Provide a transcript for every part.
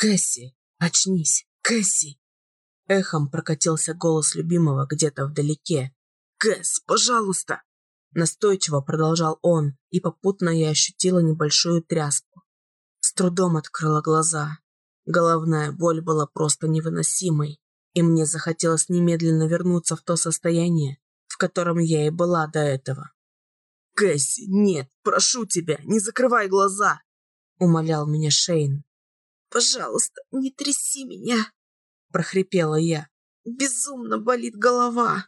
«Кэсси, очнись! Кэсси!» Эхом прокатился голос любимого где-то вдалеке. «Кэс, пожалуйста!» Настойчиво продолжал он, и попутно я ощутила небольшую тряску. С трудом открыла глаза. Головная боль была просто невыносимой, и мне захотелось немедленно вернуться в то состояние, в котором я и была до этого. «Кэсси, нет, прошу тебя, не закрывай глаза!» — умолял меня Шейн. «Пожалуйста, не тряси меня!» — прохрипела я. «Безумно болит голова!»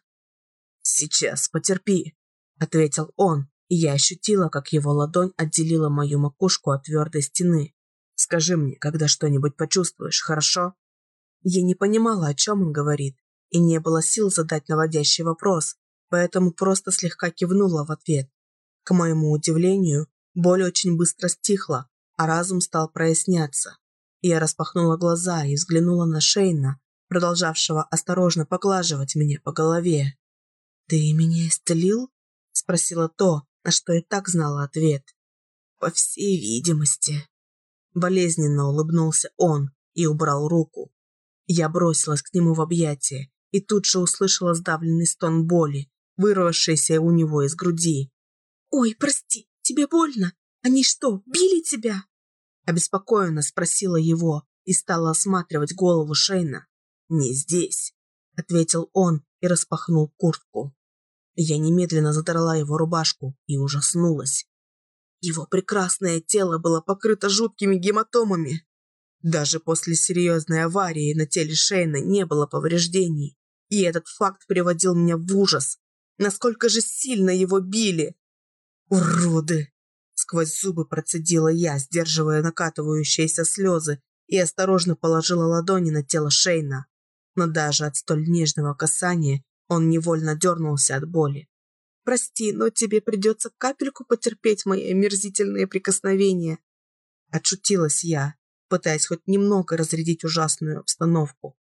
«Сейчас, потерпи!» — ответил он, и я ощутила, как его ладонь отделила мою макушку от твердой стены. «Скажи мне, когда что-нибудь почувствуешь, хорошо?» Я не понимала, о чем он говорит, и не было сил задать наводящий вопрос, поэтому просто слегка кивнула в ответ. К моему удивлению, боль очень быстро стихла, а разум стал проясняться. Я распахнула глаза и взглянула на Шейна, продолжавшего осторожно поглаживать меня по голове. «Ты меня исцелил?» – спросила то, на что и так знала ответ. «По всей видимости». Болезненно улыбнулся он и убрал руку. Я бросилась к нему в объятия и тут же услышала сдавленный стон боли, вырвавшийся у него из груди. «Ой, прости, тебе больно? Они что, били тебя?» Обеспокоенно спросила его и стала осматривать голову Шейна. «Не здесь», — ответил он и распахнул куртку. Я немедленно задрала его рубашку и ужаснулась. Его прекрасное тело было покрыто жуткими гематомами. Даже после серьезной аварии на теле Шейна не было повреждений. И этот факт приводил меня в ужас. Насколько же сильно его били. «Уроды!» Сквозь зубы процедила я, сдерживая накатывающиеся слезы, и осторожно положила ладони на тело Шейна. Но даже от столь нежного касания он невольно дернулся от боли. «Прости, но тебе придется капельку потерпеть мои омерзительные прикосновения». Отшутилась я, пытаясь хоть немного разрядить ужасную обстановку.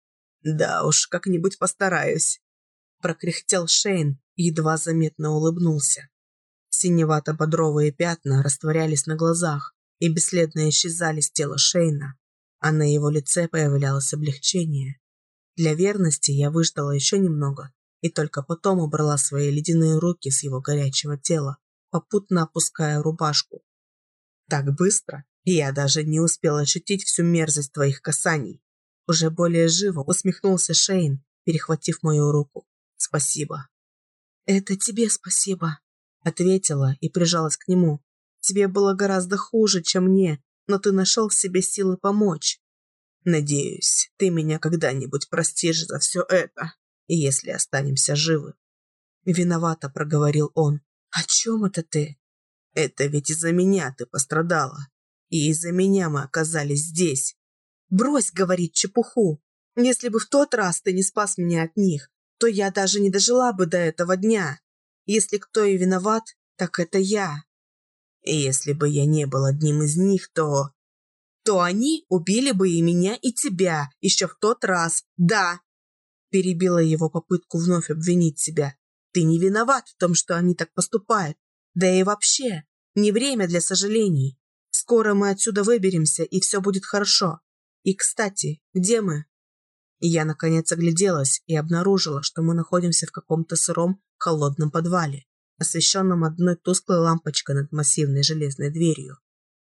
«Да уж, как-нибудь постараюсь», – прокряхтел Шейн и едва заметно улыбнулся. Синевато-бодровые пятна растворялись на глазах и бесследно исчезали с тела Шейна, а на его лице появлялось облегчение. Для верности я выждала еще немного и только потом убрала свои ледяные руки с его горячего тела, попутно опуская рубашку. Так быстро, я даже не успела ощутить всю мерзость твоих касаний. Уже более живо усмехнулся Шейн, перехватив мою руку. Спасибо. Это тебе спасибо, Ответила и прижалась к нему. «Тебе было гораздо хуже, чем мне, но ты нашел в себе силы помочь. Надеюсь, ты меня когда-нибудь простишь за все это, если останемся живы». Виновато проговорил он. «О чем это ты?» «Это ведь из-за меня ты пострадала. И из-за меня мы оказались здесь». «Брось говорить чепуху. Если бы в тот раз ты не спас меня от них, то я даже не дожила бы до этого дня. Если кто и виноват, так это я. И если бы я не был одним из них, то... То они убили бы и меня, и тебя, еще в тот раз, да. Перебила его попытку вновь обвинить себя. Ты не виноват в том, что они так поступают. Да и вообще, не время для сожалений. Скоро мы отсюда выберемся, и все будет хорошо. И, кстати, где мы? Я, наконец, огляделась и обнаружила, что мы находимся в каком-то сыром холодном подвале, освещенном одной тусклой лампочкой над массивной железной дверью.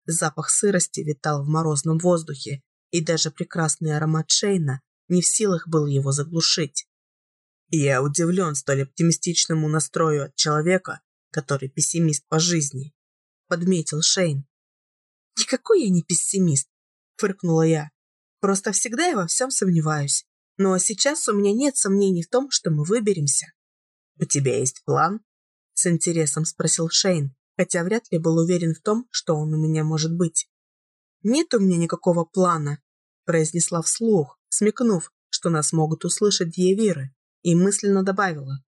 Запах сырости витал в морозном воздухе, и даже прекрасный аромат Шейна не в силах был его заглушить. Я удивлен столь оптимистичному настрою от человека, который пессимист по жизни, подметил Шейн. Никакой я не пессимист, фыркнула я. Просто всегда я во всем сомневаюсь. Но сейчас у меня нет сомнений в том, что мы выберемся. «У тебя есть план?» – с интересом спросил Шейн, хотя вряд ли был уверен в том, что он у меня может быть. «Нет у меня никакого плана», – произнесла вслух, смекнув, что нас могут услышать Дьявиры, и мысленно добавила.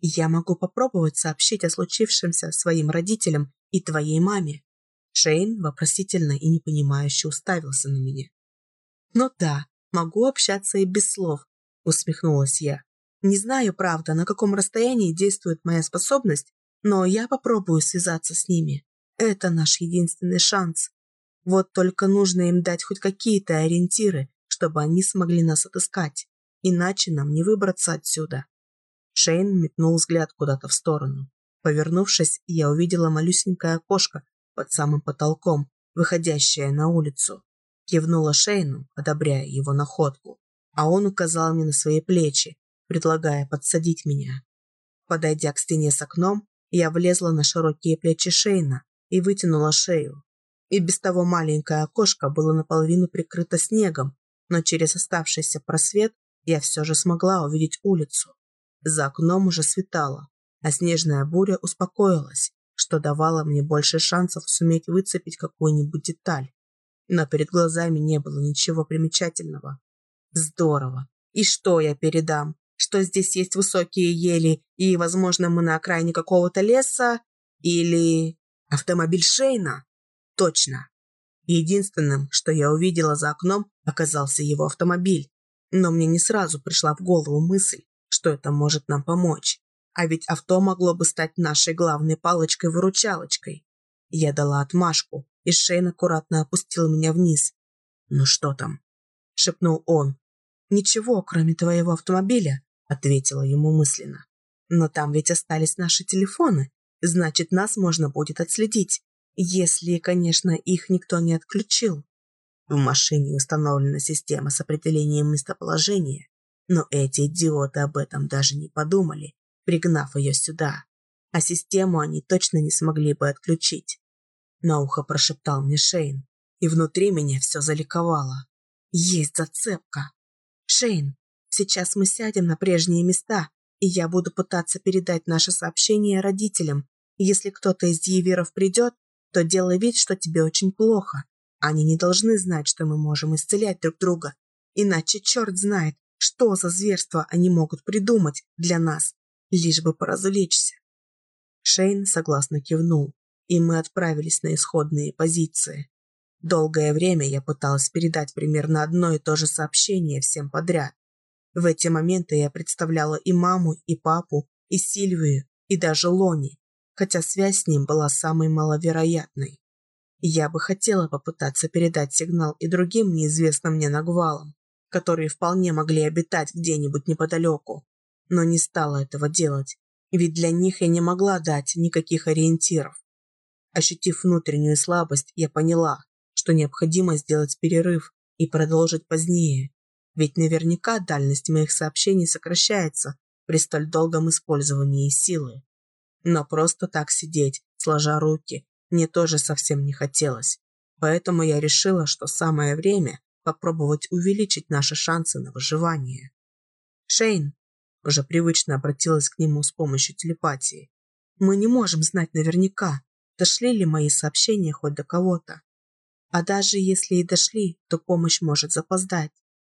«Я могу попробовать сообщить о случившемся своим родителям и твоей маме». Шейн вопросительно и непонимающе уставился на меня. «Ну да, могу общаться и без слов», – усмехнулась я. Не знаю, правда, на каком расстоянии действует моя способность, но я попробую связаться с ними. Это наш единственный шанс. Вот только нужно им дать хоть какие-то ориентиры, чтобы они смогли нас отыскать. Иначе нам не выбраться отсюда. Шейн метнул взгляд куда-то в сторону. Повернувшись, я увидела малюсенькое окошко под самым потолком, выходящее на улицу. Кивнула Шейну, одобряя его находку, а он указал мне на свои плечи, предлагая подсадить меня. Подойдя к стене с окном, я влезла на широкие плечи Шейна и вытянула шею. И без того маленькое окошко было наполовину прикрыто снегом, но через оставшийся просвет я все же смогла увидеть улицу. За окном уже светало, а снежная буря успокоилась, что давало мне больше шансов суметь выцепить какую-нибудь деталь. Но перед глазами не было ничего примечательного. Здорово. И что я передам? Что здесь есть высокие ели, и, возможно, мы на окраине какого-то леса? Или автомобиль Шейна? Точно. Единственным, что я увидела за окном, оказался его автомобиль. Но мне не сразу пришла в голову мысль, что это может нам помочь. А ведь авто могло бы стать нашей главной палочкой-выручалочкой. Я дала отмашку, и Шейн аккуратно опустил меня вниз. «Ну что там?» – шепнул он. «Ничего, кроме твоего автомобиля», – ответила ему мысленно. «Но там ведь остались наши телефоны, значит, нас можно будет отследить. Если, конечно, их никто не отключил. В машине установлена система с определением местоположения, но эти идиоты об этом даже не подумали, пригнав ее сюда. А систему они точно не смогли бы отключить. На ухо прошептал мне Шейн, и внутри меня все заликовало. Есть зацепка. Шейн, сейчас мы сядем на прежние места, и я буду пытаться передать наше сообщение родителям. Если кто-то из Еверов придет, то делай вид, что тебе очень плохо. Они не должны знать, что мы можем исцелять друг друга. Иначе черт знает, что за зверство они могут придумать для нас, лишь бы поразвлечься. Шейн согласно кивнул, и мы отправились на исходные позиции. Долгое время я пыталась передать примерно одно и то же сообщение всем подряд. В эти моменты я представляла и маму, и папу, и Сильвию, и даже Лони хотя связь с ним была самой маловероятной. Я бы хотела попытаться передать сигнал и другим неизвестным мне нагвалам, которые вполне могли обитать где-нибудь неподалеку, но не стала этого делать, ведь для них я не могла дать никаких ориентиров. Ощутив внутреннюю слабость, я поняла, что необходимо сделать перерыв и продолжить позднее, ведь наверняка дальность моих сообщений сокращается при столь долгом использовании силы. Но просто так сидеть, сложа руки, мне тоже совсем не хотелось. Поэтому я решила, что самое время попробовать увеличить наши шансы на выживание. Шейн уже привычно обратилась к нему с помощью телепатии. Мы не можем знать наверняка, дошли ли мои сообщения хоть до кого-то. А даже если и дошли, то помощь может запоздать.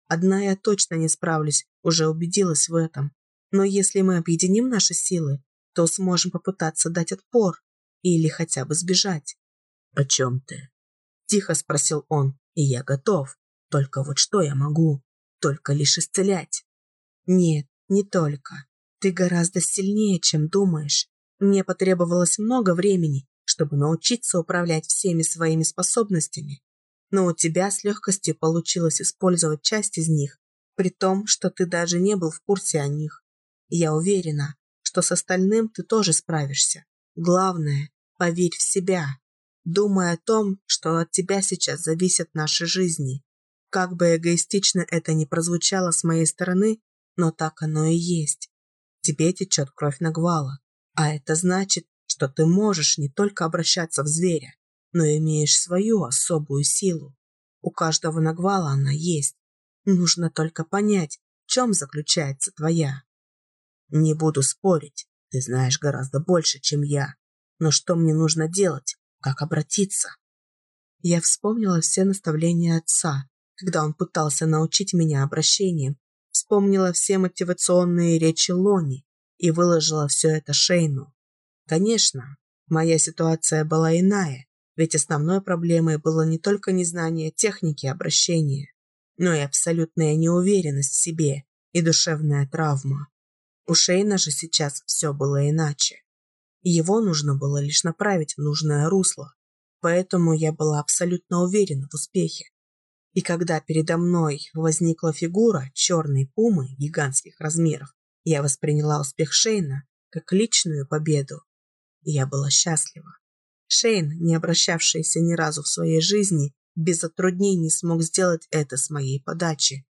Одна я точно не справлюсь, уже убедилась в этом. Но если мы объединим наши силы, то сможем попытаться дать отпор или хотя бы сбежать. «О чем ты?» – тихо спросил он, и я готов. Только вот что я могу? Только лишь исцелять. Нет, не только. Ты гораздо сильнее, чем думаешь. Мне потребовалось много времени, чтобы научиться управлять всеми своими способностями. Но у тебя с легкостью получилось использовать часть из них, при том, что ты даже не был в курсе о них. Я уверена, что с остальным ты тоже справишься. Главное, поверь в себя. Думай о том, что от тебя сейчас зависят наши жизни. Как бы эгоистично это ни прозвучало с моей стороны, но так оно и есть. Тебе течет кровь Нагвала, а это значит, что ты можешь не только обращаться в зверя, но имеешь свою особую силу. У каждого Нагвала она есть. Нужно только понять, в чем заключается твоя. Не буду спорить, ты знаешь гораздо больше, чем я. Но что мне нужно делать? Как обратиться? Я вспомнила все наставления отца, когда он пытался научить меня обращениям, вспомнила все мотивационные речи Лони и выложила все это Шейну. Конечно, моя ситуация была иная, ведь основной проблемой было не только незнание техники обращения, но и абсолютная неуверенность в себе и душевная травма. У Шейна же сейчас все было иначе. Его нужно было лишь направить в нужное русло. поэтому я была абсолютно уверена в успехе. И когда передо мной возникла фигура черной пумы гигантских размеров, я восприняла успех Шейна как личную победу. Я была счастлива. Шейн, не обращавшийся ни разу в своей жизни, без затруднений смог сделать это с моей подачи.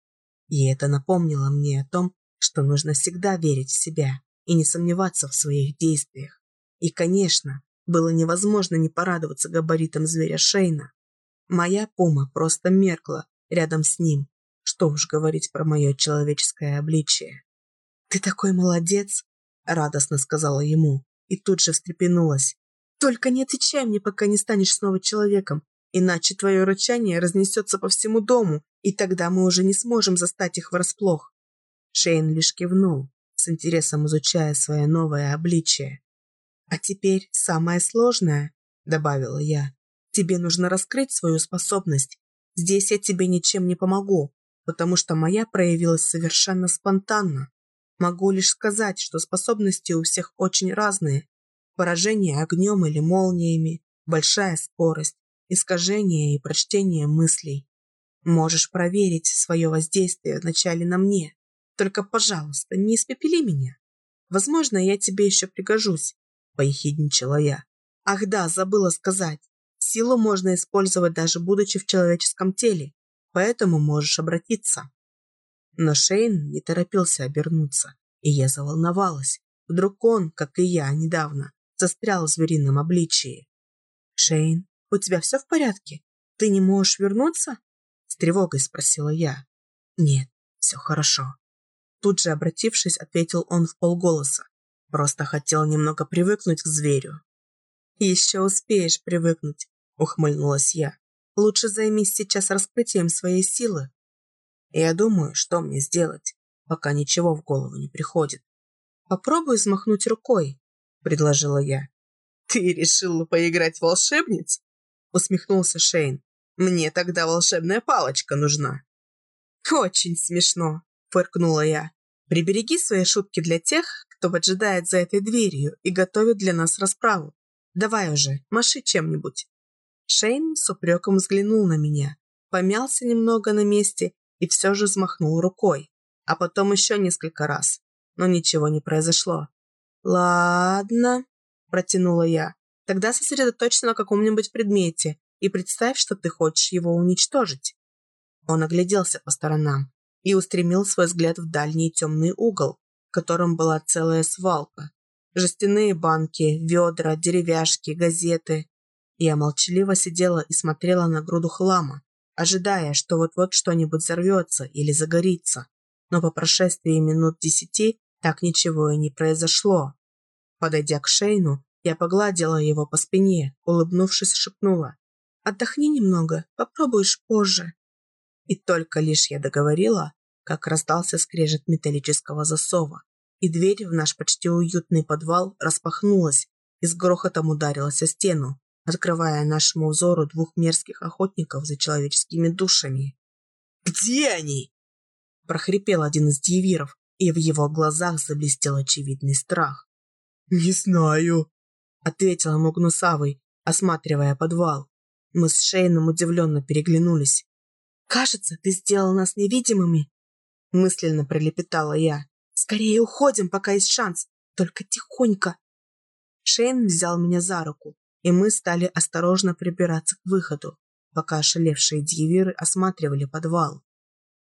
И это напомнило мне о том, что нужно всегда верить в себя и не сомневаться в своих действиях. И, конечно, было невозможно не порадоваться габаритам зверя Шейна. Моя пума просто меркла рядом с ним. Что уж говорить про мое человеческое обличие. «Ты такой молодец!» – радостно сказала ему и тут же встрепенулась. «Только не отвечай мне, пока не станешь снова человеком, иначе твое рычание разнесется по всему дому, и тогда мы уже не сможем застать их врасплох». Шейн лишь кивнул, с интересом изучая свое новое обличие. «А теперь самое сложное», — добавила я. «Тебе нужно раскрыть свою способность. Здесь я тебе ничем не помогу, потому что моя проявилась совершенно спонтанно. Могу лишь сказать, что способности у всех очень разные. Поражение огнем или молниями, большая скорость, искажение и прочтение мыслей. Можешь проверить свое воздействие вначале на мне. Только, пожалуйста, не испепели меня. Возможно, я тебе еще пригожусь, поехидничала я. Ах да, забыла сказать. Силу можно использовать даже будучи в человеческом теле, поэтому можешь обратиться. Но Шейн не торопился обернуться, и я заволновалась. Вдруг он, как и я недавно, застрял в зверином обличии. «Шейн, у тебя все в порядке? Ты не можешь вернуться?» С тревогой спросила я. «Нет, все хорошо». Тут же, обратившись, ответил он в полголоса. Просто хотел немного привыкнуть к зверю. «Еще успеешь привыкнуть», — ухмыльнулась я. «Лучше займись сейчас раскрытием своей силы, я думаю, что мне сделать, пока ничего в голову не приходит. «Попробуй взмахнуть рукой», — предложила я. «Ты решила поиграть в волшебниц?» — усмехнулся Шейн. «Мне тогда волшебная палочка нужна». «Очень смешно», — фыркнула я. «Прибереги свои шутки для тех, кто поджидает за этой дверью и готовит для нас расправу. Давай уже, маши чем-нибудь». Шейн с упреком взглянул на меня, помялся немного на месте и все же взмахнул рукой, а потом еще несколько раз, но ничего не произошло. «Ладно», – протянула я, – «тогда сосредоточься на каком-нибудь предмете и представь, что ты хочешь его уничтожить». Он огляделся по сторонам и устремил свой взгляд в дальний темный угол, в котором была целая свалка. Жестяные банки, ведра, деревяшки, газеты. Я молчаливо сидела и смотрела на груду хлама, ожидая, что вот-вот что-нибудь взорвется или загорится. Но по прошествии минут десяти так ничего и не произошло. Подойдя к Шейну, я погладила его по спине, улыбнувшись, шепнула. «Отдохни немного, попробуешь позже». И только лишь я договорила, как раздался скрежет металлического засова, и дверь в наш почти уютный подвал распахнулась и с грохотом ударилась о стену, открывая нашему взору двух мерзких охотников за человеческими душами. «Где они?» – прохрипел один из дьявиров, и в его глазах заблестел очевидный страх. «Не знаю», – ответил ему Гнусавый, осматривая подвал. Мы с Шейном удивленно переглянулись. «Кажется, ты сделал нас невидимыми», – мысленно пролепетала я. «Скорее уходим, пока есть шанс, только тихонько». Шейн взял меня за руку, и мы стали осторожно прибираться к выходу, пока ошалевшие дьявиры осматривали подвал.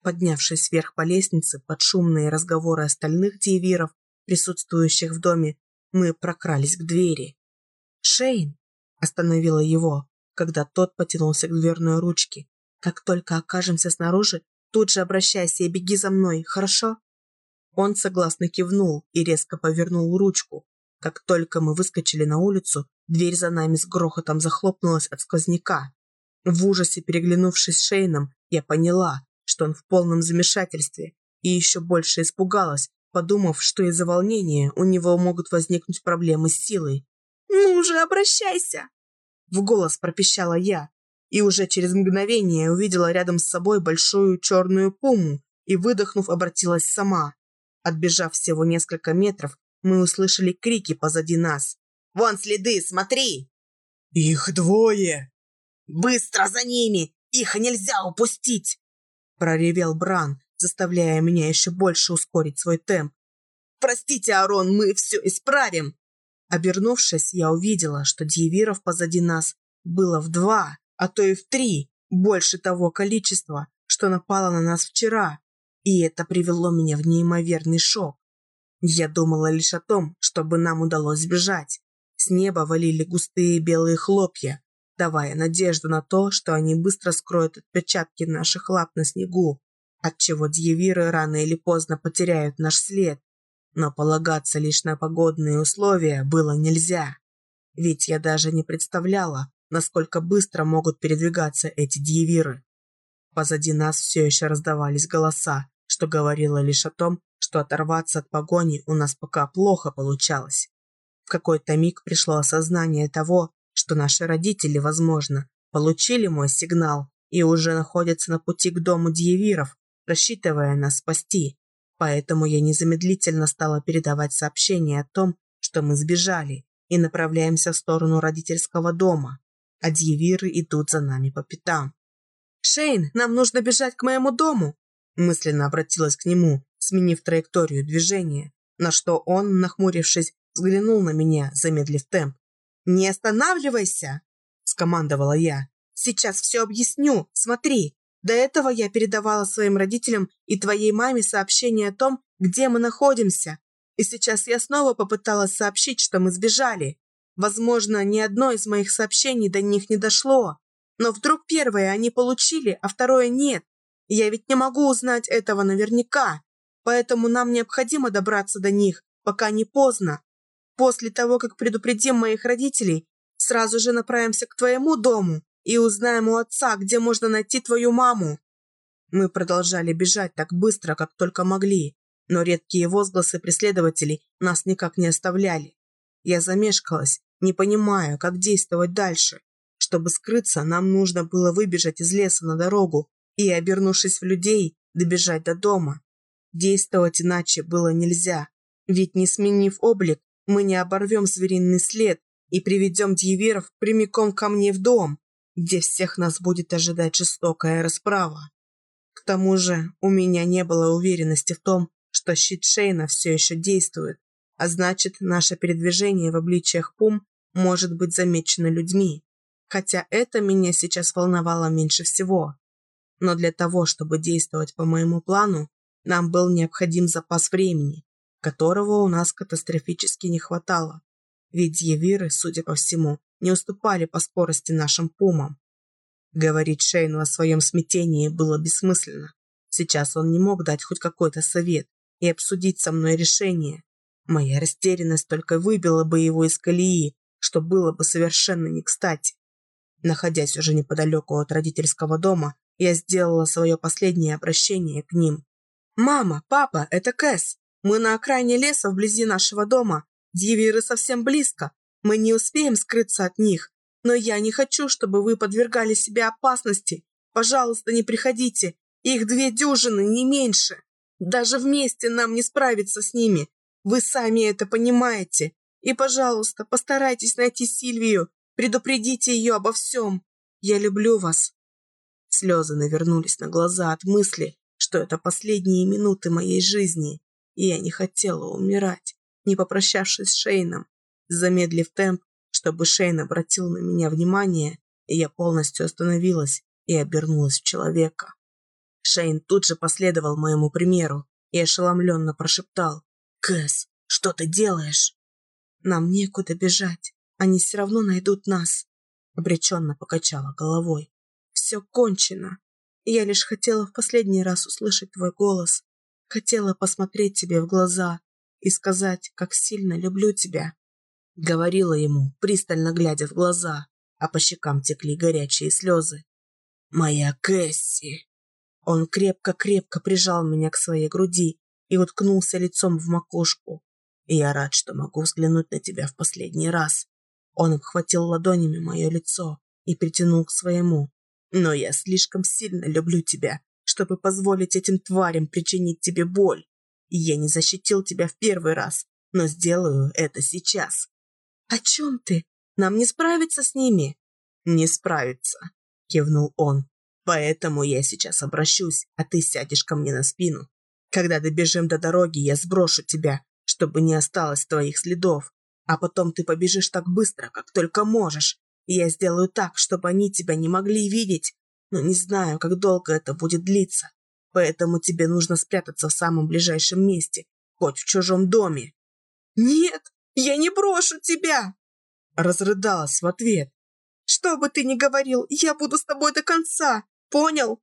Поднявшись вверх по лестнице под шумные разговоры остальных дьявиров, присутствующих в доме, мы прокрались к двери. «Шейн!» – остановила его, когда тот потянулся к дверной ручке. «Как только окажемся снаружи, тут же обращайся и беги за мной, хорошо?» Он согласно кивнул и резко повернул ручку. Как только мы выскочили на улицу, Дверь за нами с грохотом захлопнулась от сквозняка. В ужасе переглянувшись с Шейном, я поняла, что он в полном замешательстве, и еще больше испугалась, подумав, что из-за волнения у него могут возникнуть проблемы с силой. «Ну же, обращайся!» В голос пропищала я, и уже через мгновение увидела рядом с собой большую черную пуму и, выдохнув, обратилась сама. Отбежав всего несколько метров, мы услышали крики позади нас. Вон следы, смотри!» «Их двое!» «Быстро за ними! Их нельзя упустить!» Проревел Бран, заставляя меня еще больше ускорить свой темп. «Простите, Арон, мы все исправим!» Обернувшись, я увидела, что дьявиров позади нас было в два, а то и в три, больше того количества, что напало на нас вчера, и это привело меня в неимоверный шок. Я думала лишь о том, чтобы нам удалось сбежать. С неба валили густые белые хлопья, давая надежду на то, что они быстро скроют отпечатки наших лап на снегу, отчего дьявиры рано или поздно потеряют наш след. Но полагаться лишь на погодные условия было нельзя. Ведь я даже не представляла, насколько быстро могут передвигаться эти дьявиры. Позади нас все еще раздавались голоса, что говорило лишь о том, что оторваться от погони у нас пока плохо получалось. В какой-то миг пришло осознание того, что наши родители, возможно, получили мой сигнал и уже находятся на пути к дому Дьявиров, рассчитывая нас спасти. Поэтому я незамедлительно стала передавать сообщение о том, что мы сбежали и направляемся в сторону родительского дома, а Дьявиры идут за нами по пятам. «Шейн, нам нужно бежать к моему дому!» мысленно обратилась к нему, сменив траекторию движения, на что он, нахмурившись, взглянул на меня, замедлив темп. «Не останавливайся!» – скомандовала я. «Сейчас все объясню. Смотри, до этого я передавала своим родителям и твоей маме сообщение о том, где мы находимся. И сейчас я снова попыталась сообщить, что мы сбежали. Возможно, ни одно из моих сообщений до них не дошло. Но вдруг первое они получили, а второе нет. Я ведь не могу узнать этого наверняка. Поэтому нам необходимо добраться до них, пока не поздно. После того, как предупредим моих родителей, сразу же направимся к твоему дому и узнаем у отца, где можно найти твою маму». Мы продолжали бежать так быстро, как только могли, но редкие возгласы преследователей нас никак не оставляли. Я замешкалась, не понимая, как действовать дальше. Чтобы скрыться, нам нужно было выбежать из леса на дорогу и, обернувшись в людей, добежать до дома. Действовать иначе было нельзя, ведь не сменив облик, мы не оборвем звериный след и приведем дьявиров прямиком ко мне в дом, где всех нас будет ожидать жестокая расправа. К тому же у меня не было уверенности в том, что щит Шейна все еще действует, а значит, наше передвижение в обличиях пум может быть замечено людьми. Хотя это меня сейчас волновало меньше всего. Но для того, чтобы действовать по моему плану, нам был необходим запас времени, которого у нас катастрофически не хватало. Ведь Евиры, судя по всему, не уступали по скорости нашим пумам. Говорить Шейну о своем смятении было бессмысленно. Сейчас он не мог дать хоть какой-то совет и обсудить со мной решение. Моя растерянность только выбила бы его из колеи, что было бы совершенно не кстати. Находясь уже неподалеку от родительского дома, я сделала свое последнее обращение к ним. «Мама, папа, это Кэс. Мы на окраине леса вблизи нашего дома. Дьявиры совсем близко. Мы не успеем скрыться от них. Но я не хочу, чтобы вы подвергали себя опасности. Пожалуйста, не приходите. Их две дюжины, не меньше. Даже вместе нам не справиться с ними. Вы сами это понимаете. И, пожалуйста, постарайтесь найти Сильвию. Предупредите ее обо всем. Я люблю вас. Слезы навернулись на глаза от мысли, что это последние минуты моей жизни, и я не хотела умирать, не попрощавшись с Шейном. Замедлив темп, чтобы Шейн обратил на меня внимание, я полностью остановилась и обернулась в человека. Шейн тут же последовал моему примеру и ошеломленно прошептал. «Кэс, что ты делаешь?» «Нам некуда бежать, они все равно найдут нас», обреченно покачала головой все кончено. Я лишь хотела в последний раз услышать твой голос, хотела посмотреть тебе в глаза и сказать, как сильно люблю тебя. Говорила ему, пристально глядя в глаза, а по щекам текли горячие слезы. «Моя Кэсси!» Он крепко-крепко прижал меня к своей груди и уткнулся лицом в макушку. Я рад, что могу взглянуть на тебя в последний раз. Он обхватил ладонями мое лицо и притянул к своему, но я слишком сильно люблю тебя, чтобы позволить этим тварям причинить тебе боль. И я не защитил тебя в первый раз, но сделаю это сейчас. О чем ты? Нам не справиться с ними. Не справиться, кивнул он. Поэтому я сейчас обращусь, а ты сядешь ко мне на спину. Когда добежим до дороги, я сброшу тебя, чтобы не осталось твоих следов. А потом ты побежишь так быстро, как только можешь. Я сделаю так, чтобы они тебя не могли видеть. Но не знаю, как долго это будет длиться. Поэтому тебе нужно спрятаться в самом ближайшем месте, хоть в чужом доме. «Нет, я не брошу тебя!» Разрыдалась в ответ. «Что бы ты ни говорил, я буду с тобой до конца, понял?»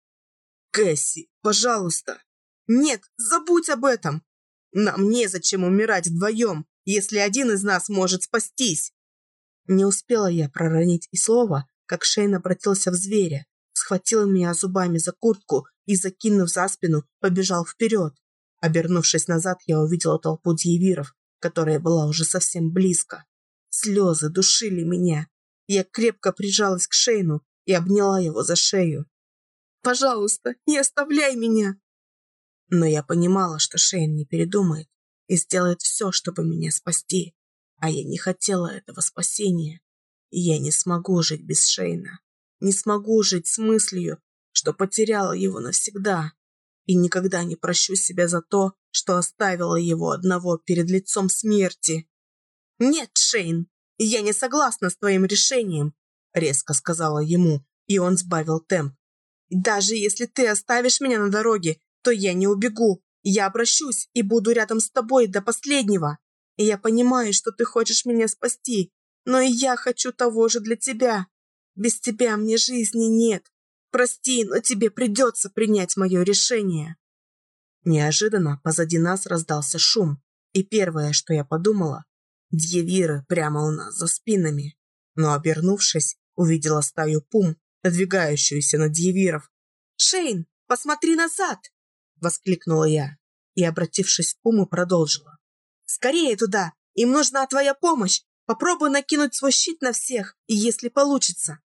«Кэсси, пожалуйста!» «Нет, забудь об этом! Нам незачем умирать вдвоем, если один из нас может спастись!» Не успела я проронить и слова, как Шейн обратился в зверя, схватил меня зубами за куртку и, закинув за спину, побежал вперед. Обернувшись назад, я увидела толпу дьявиров, которая была уже совсем близко. Слезы душили меня. Я крепко прижалась к Шейну и обняла его за шею. «Пожалуйста, не оставляй меня!» Но я понимала, что Шейн не передумает и сделает все, чтобы меня спасти. А я не хотела этого спасения. Я не смогу жить без Шейна. Не смогу жить с мыслью, что потеряла его навсегда. И никогда не прощу себя за то, что оставила его одного перед лицом смерти. «Нет, Шейн, я не согласна с твоим решением», резко сказала ему, и он сбавил темп. «Даже если ты оставишь меня на дороге, то я не убегу. Я обращусь и буду рядом с тобой до последнего. Я понимаю, что ты хочешь меня спасти, но и я хочу того же для тебя. Без тебя мне жизни нет. Прости, но тебе придется принять мое решение». Неожиданно позади нас раздался шум, и первое, что я подумала, дьявиры прямо у нас за спинами. Но, обернувшись, увидела стаю пум, надвигающуюся на дьявиров. «Шейн, посмотри назад!» – воскликнула я и, обратившись к пуму, продолжила. «Скорее туда! Им нужна твоя помощь! Попробуй накинуть свой щит на всех, и если получится,